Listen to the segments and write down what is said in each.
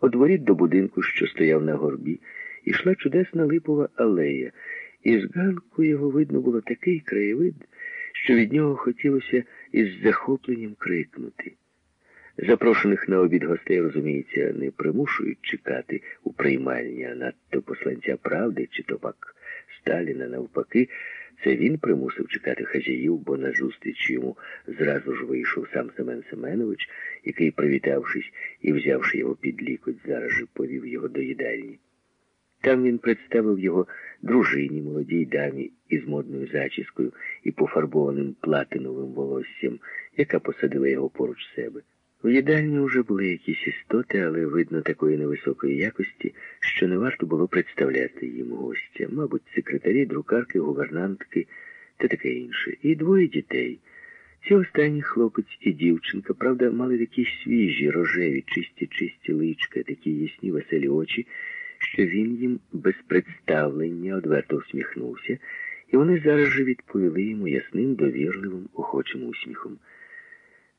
Одворіт до будинку, що стояв на горбі, ішла чудесна липова алея, і з ганку його видно було такий краєвид, що від нього хотілося із захопленням крикнути. Запрошених на обід гостей, розуміється, не примушують чекати у приймальні, а надто посланця правди чи то пак Сталіна навпаки. Це він примусив чекати хазяїв, бо на зустріч йому зразу ж вийшов сам Семен Семенович, який, привітавшись і взявши його під лікоть, зараз же повів його до їдальні. Там він представив його дружині, молодій дамі із модною зачіскою і пофарбованим платиновим волоссям, яка посадила його поруч себе. У їдальні вже були якісь істоти, але видно такої невисокої якості, що не варто було представляти їм гостя. Мабуть, секретарі, друкарки, гувернантки та таке інше. І двоє дітей. Ці останні хлопець і дівчинка, правда, мали такі свіжі, рожеві, чисті, чисті личка, такі ясні веселі очі, що він їм без представлення одверто всміхнувся, і вони зараз же відповіли йому ясним, довірливим, охочим усміхом.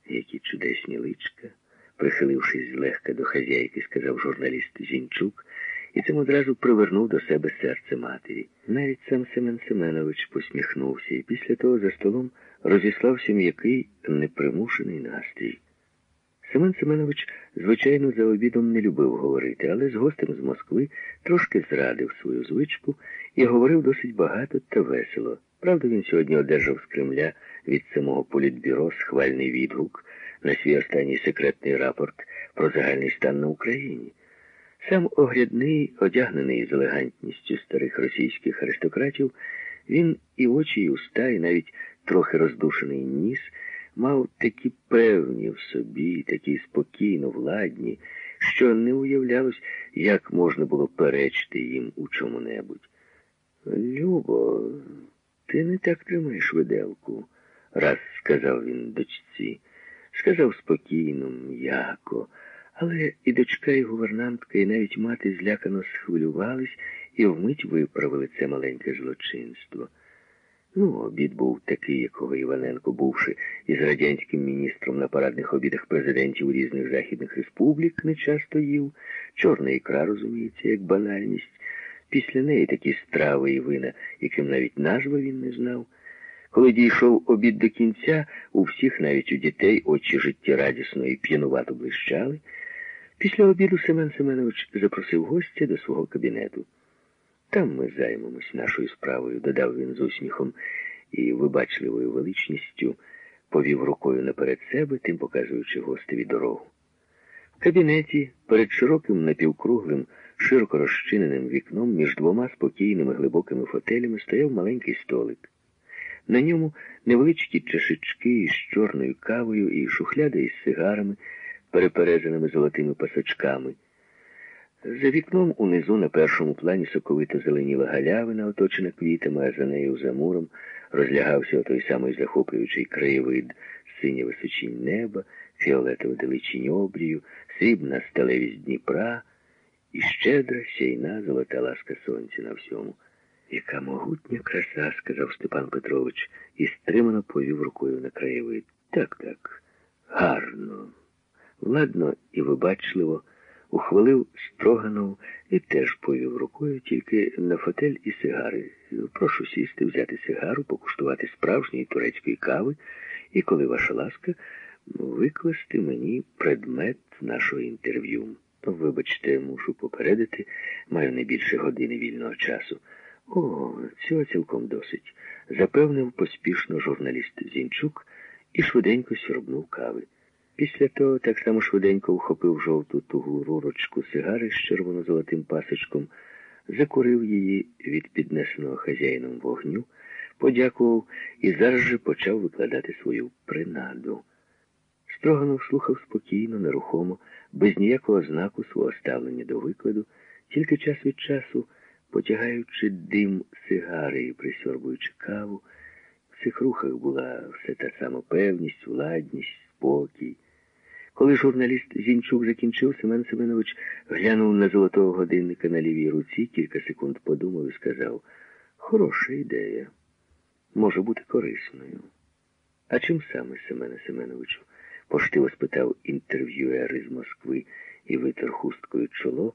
Які чудесні личка, прихилившись злегка до хазяйки, сказав журналіст Зінчук, і цим одразу привернув до себе серце матері. Навіть сам Семен Семенович посміхнувся, і після того за столом розіслався м'який непримушений настрій. Семен Семенович, звичайно, за обідом не любив говорити, але з гостем з Москви трошки зрадив свою звичку і говорив досить багато та весело. Правда, він сьогодні одержав з Кремля від самого політбюро схвальний відгук на свій останній секретний рапорт про загальний стан на Україні. Сам оглядний, одягнений з елегантністю старих російських аристократів, він і очі, і уста, і навіть трохи роздушений ніс, мав такі певні в собі, такі спокійно владні, що не уявлялось, як можна було перечити їм у чому-небудь. Любо, ти не так тримаєш виделку, раз сказав він дочці. Сказав спокійно, м'яко. Але і дочка, і гувернантка, і навіть мати злякано схвилювались і вмить виправили це маленьке злочинство. Ну, обід був такий, якого Іваненко, бувши із радянським міністром на парадних обідах президентів різних західних республік, не часто їв. Чорна ікра, розуміється, як банальність. Після неї такі страви і вина, яким навіть назви він не знав. Коли дійшов обід до кінця, у всіх, навіть у дітей, очі життєрадісно і п'янувато блищали. Після обіду Семен Семенович запросив гостя до свого кабінету. Там ми займемось нашою справою, додав він з усміхом і вибачливою величністю повів рукою наперед себе, тим показуючи гостеві дорогу. Кабінеті перед широким напівкруглим, широко розчиненим вікном між двома спокійними глибокими фотелями стояв маленький столик. На ньому невеличкі чашечки із чорною кавою і шухляда із сигарами, переперезаними золотими пасочками. За вікном унизу на першому плані соковито зеленіла галявина, оточена квітами, а за нею за муром розлягався той самий захоплюючий краєвид, синя височінь неба, фіолетова далечінь обрію, срібна сталевість Дніпра і щедра сяйна золота ласка сонця на всьому. Яка могутня краса, сказав Степан Петрович і стримано повів рукою на краєвид. Так, так, гарно, ладно і вибачливо ухвалив Строганов і теж повів рукою тільки на фотель і сигари. Прошу сісти, взяти сигару, покуштувати справжньої турецької кави, і, коли ваша ласка, викласти мені предмет нашого інтерв'ю. Вибачте, мушу попередити, маю не більше години вільного часу. О, цього цілком досить, запевнив поспішно журналіст Зінчук і швиденько сьорбнув кави. Після того так само швиденько вхопив жовту тугу рурочку сигари з червоно-золотим пасочком, закурив її від піднесеного хазяїном вогню, подякував і зараз же почав викладати свою принаду. Строганов слухав спокійно, нерухомо, без ніякого знаку свого ставлення до викладу, тільки час від часу, потягаючи дим сигари і присьорбуючи каву, в цих рухах була все та сама певність, владність, спокій. Коли журналіст Зінчук закінчив, Семен Семенович глянув на золотого годинника на лівій руці, кілька секунд подумав і сказав, хороша ідея, може бути корисною. А чим саме, Семене Семеновичу? Поштиво спитав інтерв'юер із Москви і витер хусткою чоло,